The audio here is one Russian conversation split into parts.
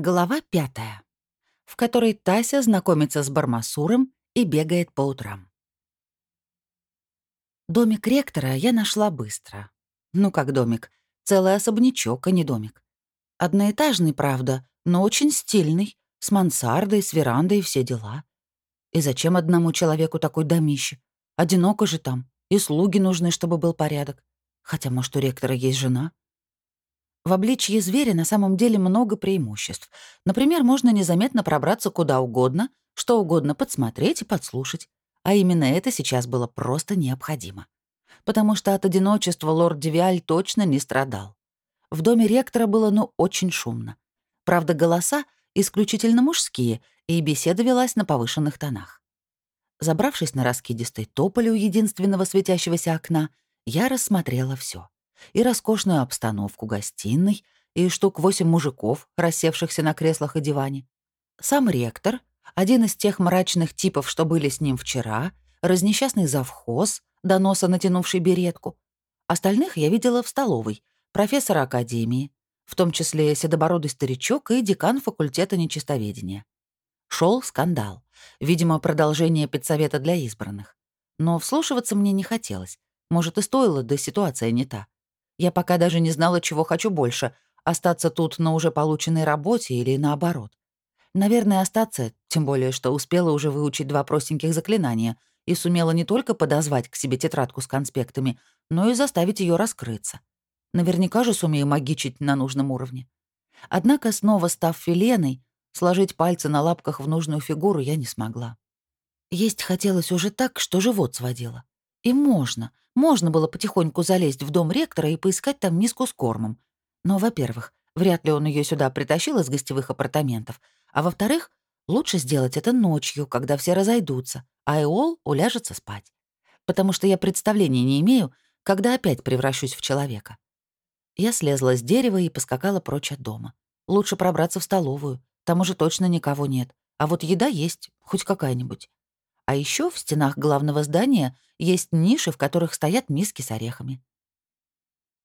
Глава пятая, в которой Тася знакомится с Бармасуром и бегает по утрам. Домик ректора я нашла быстро. Ну как домик? Целый особнячок, а не домик. Одноэтажный, правда, но очень стильный, с мансардой, с верандой и все дела. И зачем одному человеку такой домище? Одиноко же там, и слуги нужны, чтобы был порядок. Хотя, может, у ректора есть жена? В обличье зверя на самом деле много преимуществ. Например, можно незаметно пробраться куда угодно, что угодно подсмотреть и подслушать. А именно это сейчас было просто необходимо. Потому что от одиночества лорд Девиаль точно не страдал. В доме ректора было ну очень шумно. Правда, голоса исключительно мужские, и беседа велась на повышенных тонах. Забравшись на раскидистый тополь у единственного светящегося окна, я рассмотрела все и роскошную обстановку гостиной, и штук восемь мужиков, рассевшихся на креслах и диване. Сам ректор, один из тех мрачных типов, что были с ним вчера, разнесчастный завхоз, до носа натянувший беретку. Остальных я видела в столовой, профессора академии, в том числе седобородый старичок и декан факультета нечистоведения. Шел скандал. Видимо, продолжение педсовета для избранных. Но вслушиваться мне не хотелось. Может, и стоило, да ситуация не та. Я пока даже не знала, чего хочу больше — остаться тут на уже полученной работе или наоборот. Наверное, остаться, тем более, что успела уже выучить два простеньких заклинания и сумела не только подозвать к себе тетрадку с конспектами, но и заставить ее раскрыться. Наверняка же сумею магичить на нужном уровне. Однако, снова став филеной, сложить пальцы на лапках в нужную фигуру я не смогла. Есть хотелось уже так, что живот сводило. И можно, можно было потихоньку залезть в дом ректора и поискать там миску с кормом. Но, во-первых, вряд ли он ее сюда притащил из гостевых апартаментов, а во-вторых, лучше сделать это ночью, когда все разойдутся, а Эол уляжется спать. Потому что я представления не имею, когда опять превращусь в человека. Я слезла с дерева и поскакала прочь от дома. Лучше пробраться в столовую, там уже точно никого нет. А вот еда есть, хоть какая-нибудь. А еще в стенах главного здания есть ниши, в которых стоят миски с орехами.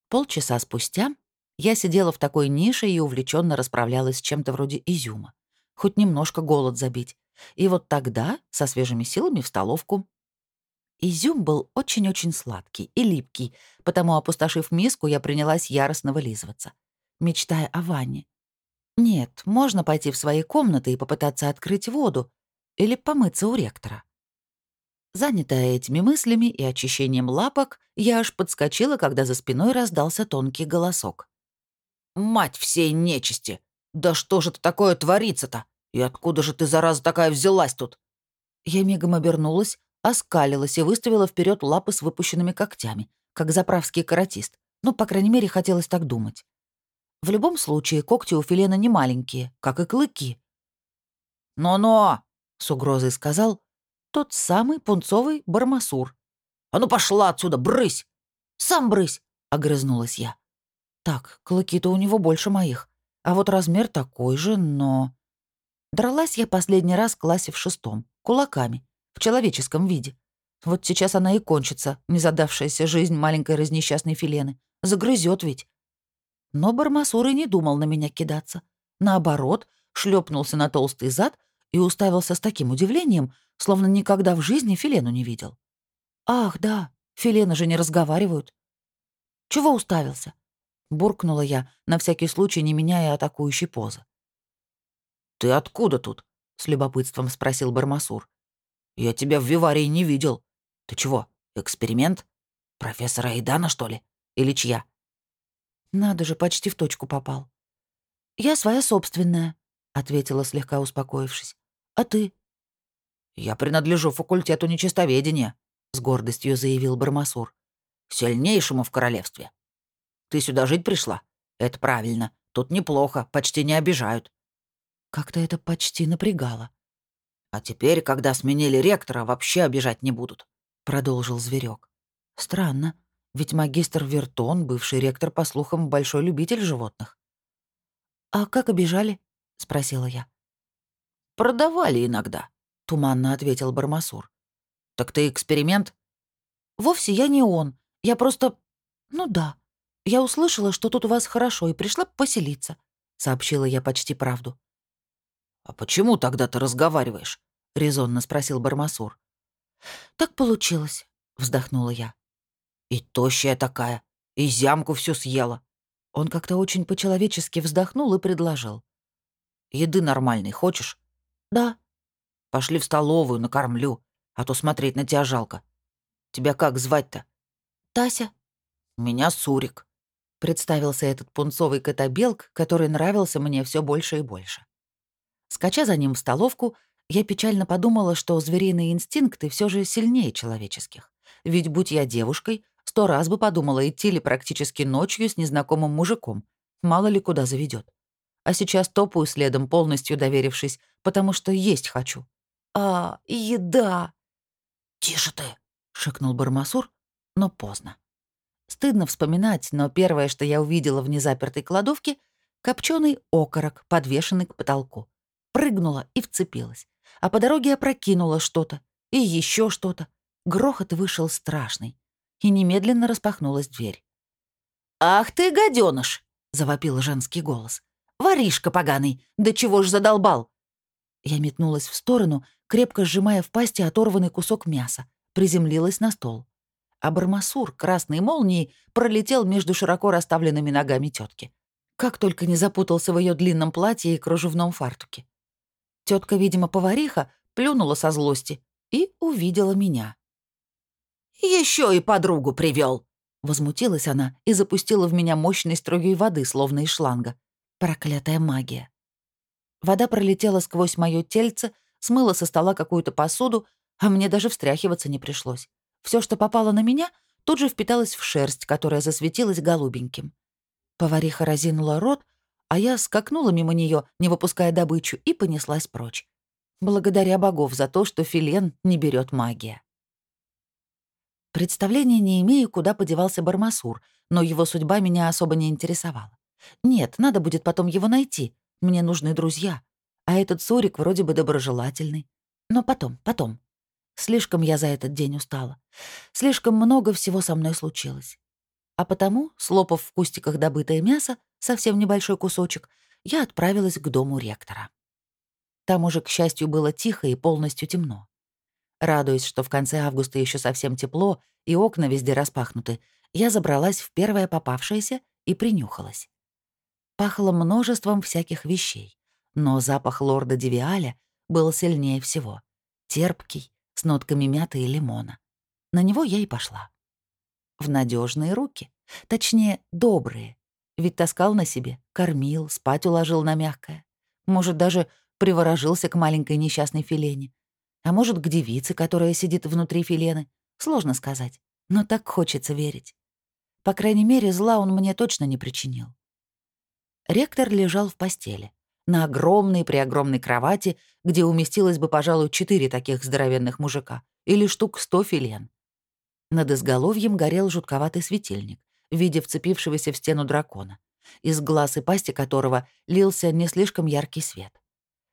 Полчаса спустя я сидела в такой нише и увлеченно расправлялась с чем-то вроде изюма. Хоть немножко голод забить. И вот тогда, со свежими силами, в столовку. Изюм был очень-очень сладкий и липкий, потому, опустошив миску, я принялась яростно вылизываться, мечтая о ванне. Нет, можно пойти в свои комнаты и попытаться открыть воду или помыться у ректора. Занятая этими мыслями и очищением лапок, я аж подскочила, когда за спиной раздался тонкий голосок. «Мать всей нечисти! Да что же это такое творится-то? И откуда же ты, зараза, такая взялась тут?» Я мигом обернулась, оскалилась и выставила вперед лапы с выпущенными когтями, как заправский каратист. Ну, по крайней мере, хотелось так думать. В любом случае, когти у Филена не маленькие, как и клыки. «Но-но!» — с угрозой сказал, тот самый пунцовый бармасур. «А ну пошла отсюда, брысь!» «Сам брысь!» — огрызнулась я. «Так, клыки-то у него больше моих. А вот размер такой же, но...» Дралась я последний раз в классе в шестом, кулаками, в человеческом виде. Вот сейчас она и кончится, незадавшаяся жизнь маленькой разнесчастной филены. Загрызет ведь. Но Бармасур и не думал на меня кидаться. Наоборот, шлепнулся на толстый зад и уставился с таким удивлением, словно никогда в жизни Филену не видел. «Ах, да, Филены же не разговаривают». «Чего уставился?» — буркнула я, на всякий случай не меняя атакующей позы. «Ты откуда тут?» — с любопытством спросил Бармасур. «Я тебя в Виварии не видел. Ты чего, эксперимент? Профессора Айдана, что ли? Или чья?» «Надо же, почти в точку попал». «Я своя собственная», — ответила, слегка успокоившись. А ты?» «Я принадлежу факультету нечистоведения», — с гордостью заявил Бармасур. «Сильнейшему в королевстве. Ты сюда жить пришла? Это правильно. Тут неплохо, почти не обижают». Как-то это почти напрягало. «А теперь, когда сменили ректора, вообще обижать не будут», — продолжил зверек. «Странно, ведь магистр Вертон, бывший ректор, по слухам, большой любитель животных». «А как обижали?» — спросила я. «Продавали иногда», — туманно ответил Бармасур. «Так ты эксперимент?» «Вовсе я не он. Я просто... Ну да. Я услышала, что тут у вас хорошо, и пришла поселиться», — сообщила я почти правду. «А почему тогда ты разговариваешь?» — резонно спросил Бармасур. «Так получилось», — вздохнула я. «И тощая такая, и зямку всю съела». Он как-то очень по-человечески вздохнул и предложил. «Еды нормальной хочешь?» «Да». «Пошли в столовую, накормлю, а то смотреть на тебя жалко. Тебя как звать-то?» «Тася». «Меня Сурик», — представился этот пунцовый котобелк, который нравился мне все больше и больше. Скача за ним в столовку, я печально подумала, что звериные инстинкты все же сильнее человеческих. Ведь будь я девушкой, сто раз бы подумала, идти ли практически ночью с незнакомым мужиком. Мало ли куда заведет. А сейчас топаю следом, полностью доверившись, потому что есть хочу. А, еда! «Тише ты!» — шикнул Бармасур, но поздно. Стыдно вспоминать, но первое, что я увидела в незапертой кладовке — копченый окорок, подвешенный к потолку. Прыгнула и вцепилась а по дороге опрокинула что-то и еще что-то. Грохот вышел страшный, и немедленно распахнулась дверь. «Ах ты, гаденыш! завопил женский голос. «Воришка поганый! Да чего ж задолбал!» Я метнулась в сторону, крепко сжимая в пасти оторванный кусок мяса, приземлилась на стол. А бармасур красной молнией пролетел между широко расставленными ногами тетки. Как только не запутался в ее длинном платье и кружевном фартуке. Тетка, видимо, повариха, плюнула со злости и увидела меня. Еще и подругу привел, Возмутилась она и запустила в меня мощной струей воды, словно из шланга. Проклятая магия. Вода пролетела сквозь моё тельце, смыла со стола какую-то посуду, а мне даже встряхиваться не пришлось. Все, что попало на меня, тут же впиталось в шерсть, которая засветилась голубеньким. Повариха разинула рот, а я скакнула мимо нее, не выпуская добычу, и понеслась прочь. Благодаря богов за то, что филен не берет магия. Представления не имею, куда подевался Бармасур, но его судьба меня особо не интересовала. Нет, надо будет потом его найти. Мне нужны друзья. А этот Сурик вроде бы доброжелательный. Но потом, потом. Слишком я за этот день устала. Слишком много всего со мной случилось. А потому, слопав в кустиках добытое мясо, совсем небольшой кусочек, я отправилась к дому ректора. Там уже, к счастью, было тихо и полностью темно. Радуясь, что в конце августа еще совсем тепло и окна везде распахнуты, я забралась в первое попавшееся и принюхалась. Пахло множеством всяких вещей, но запах лорда Девиаля был сильнее всего. Терпкий, с нотками мяты и лимона. На него я и пошла. В надежные руки. Точнее, добрые, ведь таскал на себе, кормил, спать уложил на мягкое. Может, даже приворожился к маленькой несчастной филене. А может, к девице, которая сидит внутри филены. Сложно сказать, но так хочется верить. По крайней мере, зла он мне точно не причинил. Ректор лежал в постели, на огромной преогромной кровати, где уместилось бы, пожалуй, четыре таких здоровенных мужика или штук сто филен. Над изголовьем горел жутковатый светильник в виде вцепившегося в стену дракона, из глаз и пасти которого лился не слишком яркий свет.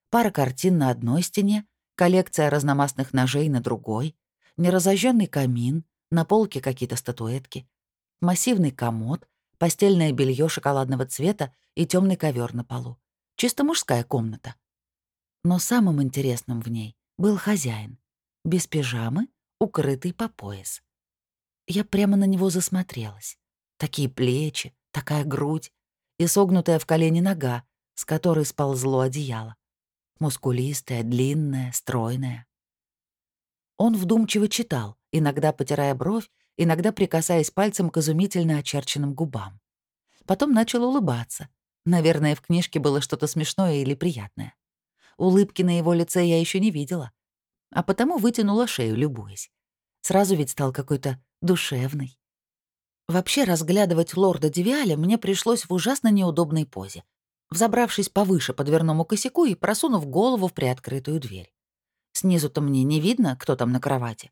Пара картин на одной стене, коллекция разномастных ножей на другой, неразожженный камин, на полке какие-то статуэтки, массивный комод, постельное белье шоколадного цвета и темный ковер на полу. Чисто мужская комната. Но самым интересным в ней был хозяин. Без пижамы, укрытый по пояс. Я прямо на него засмотрелась. Такие плечи, такая грудь и согнутая в колени нога, с которой сползло одеяло. Мускулистая, длинная, стройная. Он вдумчиво читал, иногда потирая бровь, иногда прикасаясь пальцем к изумительно очерченным губам. Потом начал улыбаться. Наверное, в книжке было что-то смешное или приятное. Улыбки на его лице я еще не видела. А потому вытянула шею, любуясь. Сразу ведь стал какой-то душевный. Вообще разглядывать лорда Девиаля мне пришлось в ужасно неудобной позе, взобравшись повыше по дверному косяку и просунув голову в приоткрытую дверь. Снизу-то мне не видно, кто там на кровати.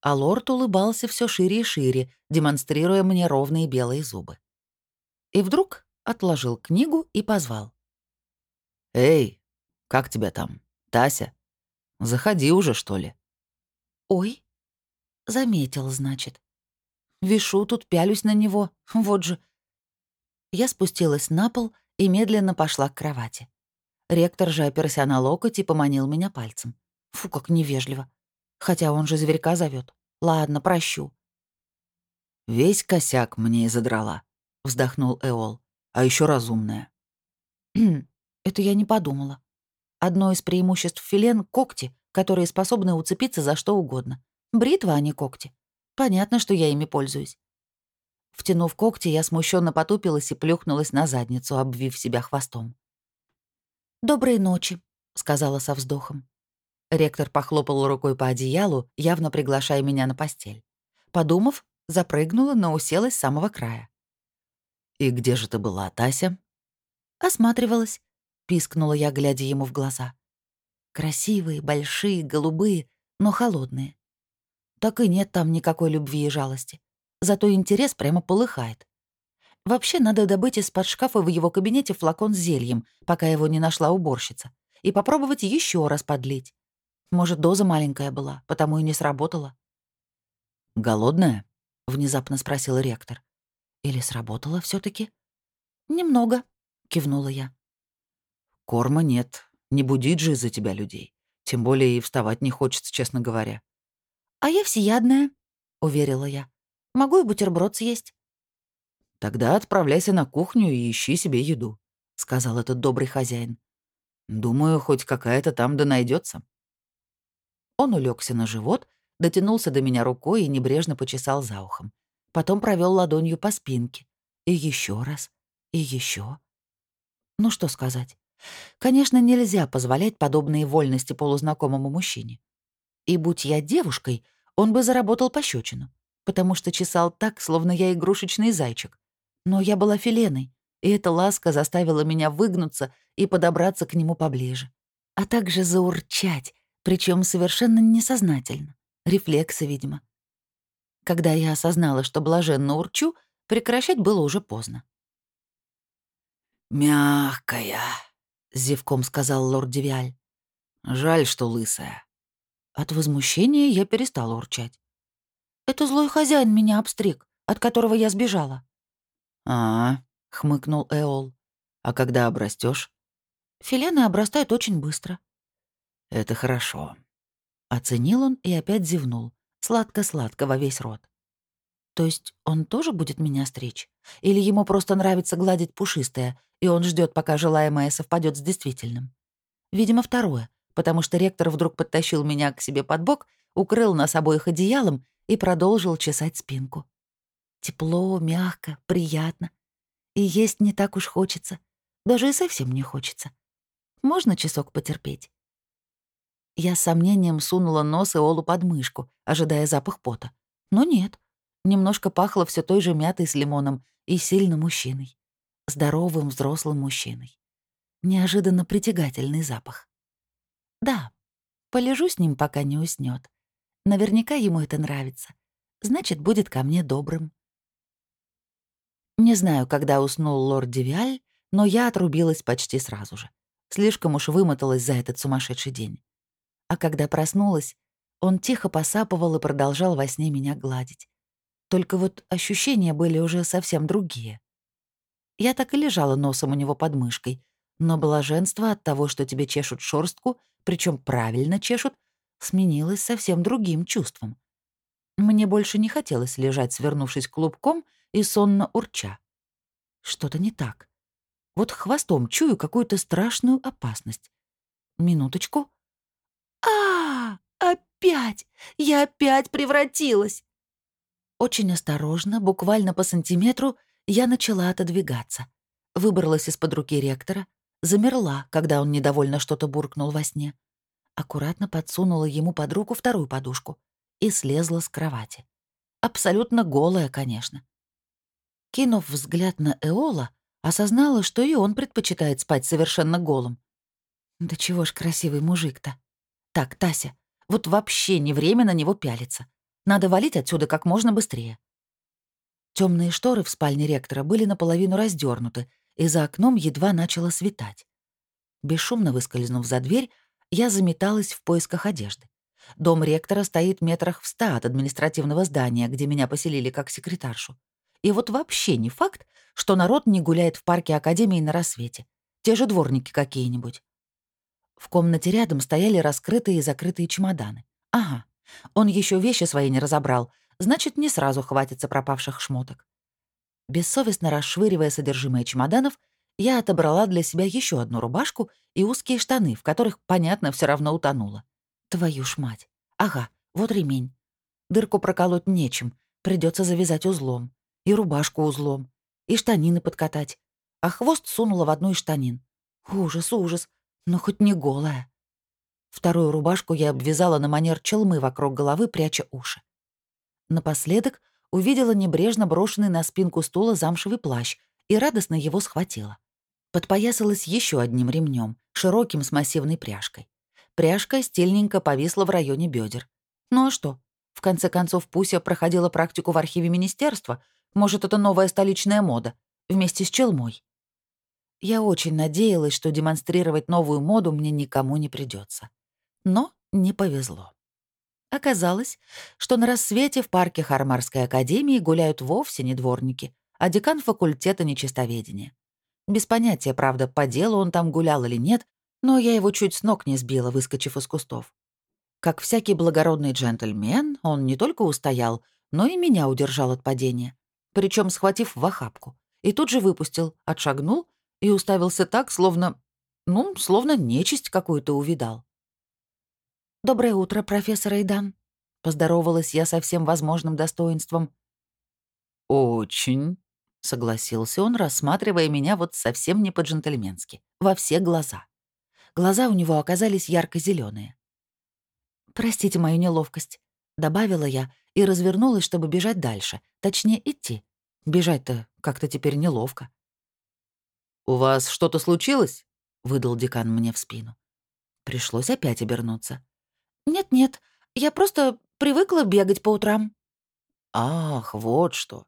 А лорд улыбался все шире и шире, демонстрируя мне ровные белые зубы. И вдруг отложил книгу и позвал. «Эй, как тебя там? Тася? Заходи уже, что ли?» «Ой, заметил, значит. Вишу тут, пялюсь на него. Вот же. Я спустилась на пол и медленно пошла к кровати. Ректор же оперся на локоть и поманил меня пальцем. Фу, как невежливо. Хотя он же зверька зовет. Ладно, прощу. «Весь косяк мне и задрала», — вздохнул Эол. «А еще разумная». Это я не подумала. Одно из преимуществ филен — когти, которые способны уцепиться за что угодно. Бритва, а не когти. Понятно, что я ими пользуюсь. Втянув когти, я смущенно потупилась и плюхнулась на задницу, обвив себя хвостом. «Доброй ночи», — сказала со вздохом. Ректор похлопал рукой по одеялу, явно приглашая меня на постель. Подумав, запрыгнула, но уселась с самого края. «И где же ты была, Тася?» «Осматривалась», — пискнула я, глядя ему в глаза. Красивые, большие, голубые, но холодные. Так и нет там никакой любви и жалости. Зато интерес прямо полыхает. Вообще надо добыть из-под шкафа в его кабинете флакон с зельем, пока его не нашла уборщица, и попробовать еще раз подлить. Может, доза маленькая была, потому и не сработала. «Голодная?» — внезапно спросил ректор. «Или сработала все таки «Немного», — кивнула я. «Корма нет. Не будить же из-за тебя людей. Тем более и вставать не хочется, честно говоря». «А я всеядная», — уверила я. «Могу и бутерброд съесть». «Тогда отправляйся на кухню и ищи себе еду», — сказал этот добрый хозяин. «Думаю, хоть какая-то там да найдется. Он улегся на живот, дотянулся до меня рукой и небрежно почесал за ухом. Потом провел ладонью по спинке. И еще раз. И еще. Ну что сказать. Конечно, нельзя позволять подобные вольности полузнакомому мужчине. И будь я девушкой, он бы заработал пощечину, потому что чесал так, словно я игрушечный зайчик. Но я была филеной, и эта ласка заставила меня выгнуться и подобраться к нему поближе, а также заурчать, причем совершенно несознательно. Рефлексы, видимо. Когда я осознала, что блаженно урчу, прекращать было уже поздно. «Мягкая», — зевком сказал лорд Девиаль. «Жаль, что лысая». От возмущения я перестала урчать. «Это злой хозяин меня обстриг, от которого я сбежала». «А, -а — хмыкнул Эол. «А когда обрастешь? «Филены обрастают очень быстро», это хорошо. Оценил он и опять зевнул. Сладко-сладко во весь рот. То есть он тоже будет меня стричь? Или ему просто нравится гладить пушистое, и он ждет, пока желаемое совпадет с действительным? Видимо, второе, потому что ректор вдруг подтащил меня к себе под бок, укрыл нас обоих одеялом и продолжил чесать спинку. Тепло, мягко, приятно. И есть не так уж хочется. Даже и совсем не хочется. Можно часок потерпеть? Я с сомнением сунула нос Иолу под мышку, ожидая запах пота. Но нет. Немножко пахло все той же мятой с лимоном и сильно мужчиной. Здоровым взрослым мужчиной. Неожиданно притягательный запах. Да, полежу с ним, пока не уснет. Наверняка ему это нравится. Значит, будет ко мне добрым. Не знаю, когда уснул лорд Девиаль, но я отрубилась почти сразу же. Слишком уж вымоталась за этот сумасшедший день. А когда проснулась, он тихо посапывал и продолжал во сне меня гладить. Только вот ощущения были уже совсем другие. Я так и лежала носом у него под мышкой, но блаженство от того, что тебе чешут шорстку, причем правильно чешут, сменилось совсем другим чувством. Мне больше не хотелось лежать, свернувшись клубком и сонно урча. Что-то не так. Вот хвостом чую какую-то страшную опасность. Минуточку — а, Опять! Я опять превратилась!» Очень осторожно, буквально по сантиметру, я начала отодвигаться. Выбралась из-под руки ректора, замерла, когда он недовольно что-то буркнул во сне. Аккуратно подсунула ему под руку вторую подушку и слезла с кровати. Абсолютно голая, конечно. Кинув взгляд на Эола, осознала, что и он предпочитает спать совершенно голым. Да чего ж красивый мужик-то. Так, Тася, вот вообще не время на него пялиться. Надо валить отсюда как можно быстрее. Темные шторы в спальне ректора были наполовину раздернуты, и за окном едва начало светать. Бесшумно выскользнув за дверь, я заметалась в поисках одежды. Дом ректора стоит метрах в ста от административного здания, где меня поселили как секретаршу. И вот вообще не факт, что народ не гуляет в парке Академии на рассвете. Те же дворники какие-нибудь. В комнате рядом стояли раскрытые и закрытые чемоданы. Ага, он еще вещи свои не разобрал, значит, не сразу хватится пропавших шмоток. Бессовестно расшвыривая содержимое чемоданов, я отобрала для себя еще одну рубашку и узкие штаны, в которых, понятно, все равно утонула. Твою ж мать. Ага, вот ремень. Дырку проколоть нечем, придется завязать узлом. И рубашку узлом. И штанины подкатать. А хвост сунула в одну из штанин. Ужас, ужас. Но хоть не голая. Вторую рубашку я обвязала на манер челмы вокруг головы, пряча уши. Напоследок увидела небрежно брошенный на спинку стула замшевый плащ и радостно его схватила. Подпоясалась еще одним ремнем, широким с массивной пряжкой. Пряжка стильненько повисла в районе бедер. Ну а что? В конце концов, Пуся проходила практику в архиве министерства. Может, это новая столичная мода. Вместе с челмой. Я очень надеялась, что демонстрировать новую моду мне никому не придется. Но не повезло. Оказалось, что на рассвете в парке Хармарской академии гуляют вовсе не дворники, а декан факультета нечистоведения. Без понятия, правда, по делу он там гулял или нет, но я его чуть с ног не сбила, выскочив из кустов. Как всякий благородный джентльмен, он не только устоял, но и меня удержал от падения, причем схватив в охапку, и тут же выпустил, отшагнул и уставился так, словно... ну, словно нечисть какую-то увидал. «Доброе утро, профессор Эйдан», — поздоровалась я со всем возможным достоинством. «Очень», — согласился он, рассматривая меня вот совсем не по-джентльменски, во все глаза. Глаза у него оказались ярко зеленые. «Простите мою неловкость», — добавила я и развернулась, чтобы бежать дальше, точнее, идти. Бежать-то как-то теперь неловко. «У вас что-то случилось?» — выдал декан мне в спину. Пришлось опять обернуться. «Нет-нет, я просто привыкла бегать по утрам». «Ах, вот что.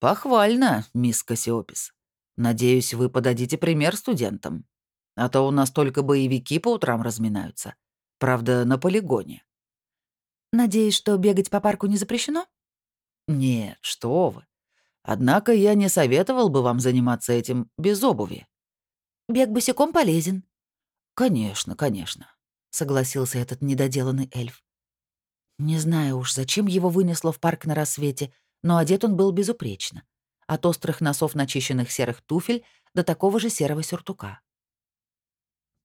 «Похвально, мисс Кассиопис. Надеюсь, вы подадите пример студентам. А то у нас только боевики по утрам разминаются. Правда, на полигоне». «Надеюсь, что бегать по парку не запрещено?» «Нет, что вы. Однако я не советовал бы вам заниматься этим без обуви». «Бег босиком полезен». «Конечно, конечно», — согласился этот недоделанный эльф. Не знаю уж, зачем его вынесло в парк на рассвете, но одет он был безупречно. От острых носов начищенных серых туфель до такого же серого сюртука.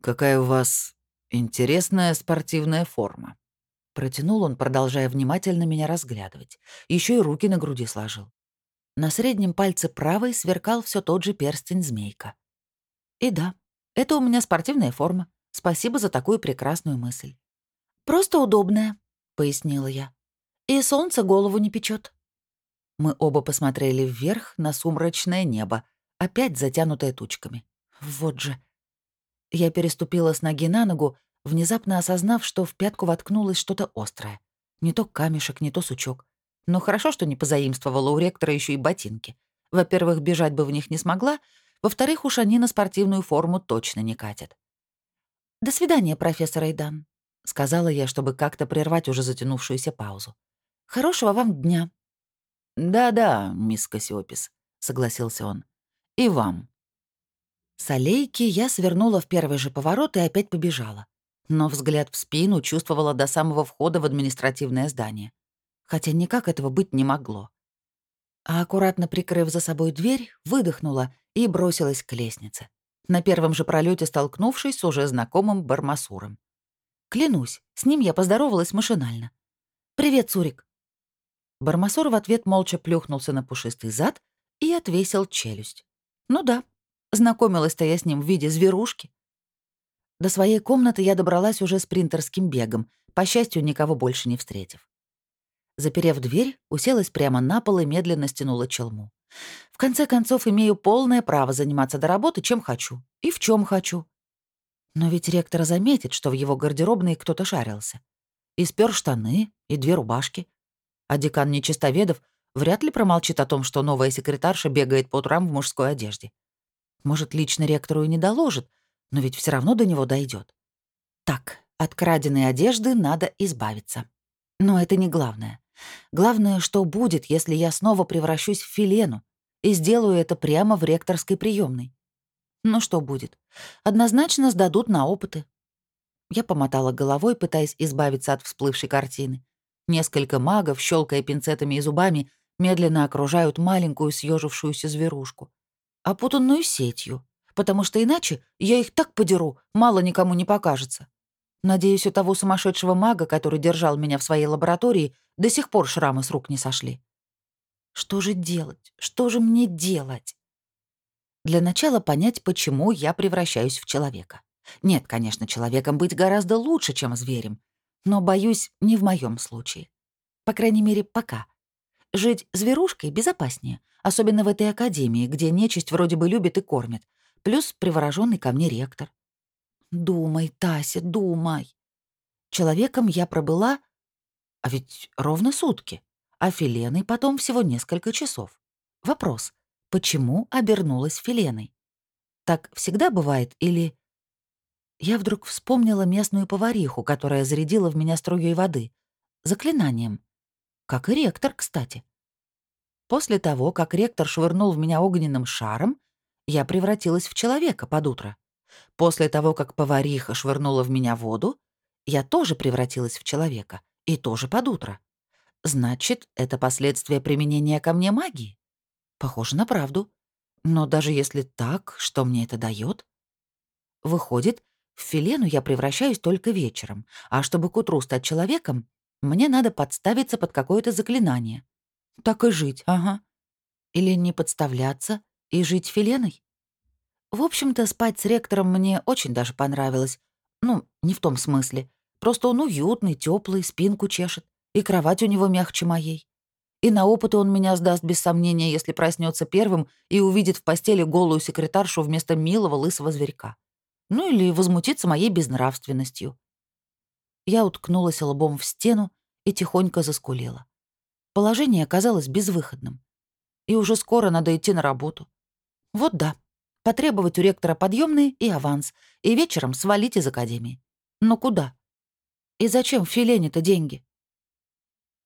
«Какая у вас интересная спортивная форма», — протянул он, продолжая внимательно меня разглядывать. Еще и руки на груди сложил. На среднем пальце правой сверкал все тот же перстень змейка. И да, это у меня спортивная форма. Спасибо за такую прекрасную мысль. «Просто удобная», — пояснила я. «И солнце голову не печет. Мы оба посмотрели вверх на сумрачное небо, опять затянутое тучками. Вот же. Я переступила с ноги на ногу, внезапно осознав, что в пятку воткнулось что-то острое. Не то камешек, не то сучок. Но хорошо, что не позаимствовала у ректора еще и ботинки. Во-первых, бежать бы в них не смогла, во-вторых, уж они на спортивную форму точно не катят. «До свидания, профессор Эйдан», — сказала я, чтобы как-то прервать уже затянувшуюся паузу. «Хорошего вам дня». «Да-да, мисс Кассиопис», — согласился он. «И вам». С аллейки я свернула в первый же поворот и опять побежала. Но взгляд в спину чувствовала до самого входа в административное здание. Хотя никак этого быть не могло. А аккуратно прикрыв за собой дверь, выдохнула и бросилась к лестнице. На первом же пролете столкнувшись с уже знакомым Бармасуром. Клянусь, с ним я поздоровалась машинально. «Привет, Цурик». Бармасор в ответ молча плюхнулся на пушистый зад и отвесил челюсть. Ну да, знакомилась-то я с ним в виде зверушки. До своей комнаты я добралась уже спринтерским бегом, по счастью, никого больше не встретив. Заперев дверь, уселась прямо на пол и медленно стянула челму. В конце концов, имею полное право заниматься до работы, чем хочу. И в чем хочу. Но ведь ректор заметит, что в его гардеробной кто-то шарился. И спер штаны, и две рубашки. А декан нечистоведов вряд ли промолчит о том, что новая секретарша бегает по утрам в мужской одежде. Может, лично ректору и не доложит, но ведь все равно до него дойдет. Так, от краденой одежды надо избавиться. Но это не главное. Главное, что будет, если я снова превращусь в филену и сделаю это прямо в ректорской приемной. Ну что будет? Однозначно сдадут на опыты. Я помотала головой, пытаясь избавиться от всплывшей картины. Несколько магов, щелкая пинцетами и зубами, медленно окружают маленькую съежившуюся зверушку, опутанную сетью, потому что иначе я их так подеру, мало никому не покажется. Надеюсь, у того сумасшедшего мага, который держал меня в своей лаборатории, до сих пор шрамы с рук не сошли. Что же делать? Что же мне делать? Для начала понять, почему я превращаюсь в человека. Нет, конечно, человеком быть гораздо лучше, чем зверем. Но, боюсь, не в моем случае. По крайней мере, пока. Жить зверушкой безопаснее, особенно в этой академии, где нечисть вроде бы любит и кормит, плюс привороженный ко мне ректор. Думай, Тася, думай. Человеком я пробыла, а ведь ровно сутки, а филеной потом всего несколько часов. Вопрос, почему обернулась филеной? Так всегда бывает или... Я вдруг вспомнила местную повариху, которая зарядила в меня струей воды. Заклинанием. Как и ректор, кстати. После того, как ректор швырнул в меня огненным шаром, я превратилась в человека под утро. После того, как повариха швырнула в меня воду, я тоже превратилась в человека, и тоже под утро. Значит, это последствия применения ко мне магии? Похоже на правду. Но даже если так, что мне это дает? Выходит, в филену я превращаюсь только вечером, а чтобы к утру стать человеком, мне надо подставиться под какое-то заклинание. Так и жить, ага. Или не подставляться и жить филеной? В общем-то, спать с ректором мне очень даже понравилось. Ну, не в том смысле. Просто он уютный, теплый, спинку чешет. И кровать у него мягче моей. И на опыт он меня сдаст без сомнения, если проснется первым и увидит в постели голую секретаршу вместо милого лысого зверька. Ну или возмутиться моей безнравственностью. Я уткнулась лбом в стену и тихонько заскулила. Положение оказалось безвыходным. И уже скоро надо идти на работу. Вот да, потребовать у ректора подъемные и аванс, и вечером свалить из академии. Но куда? И зачем Филене-то деньги?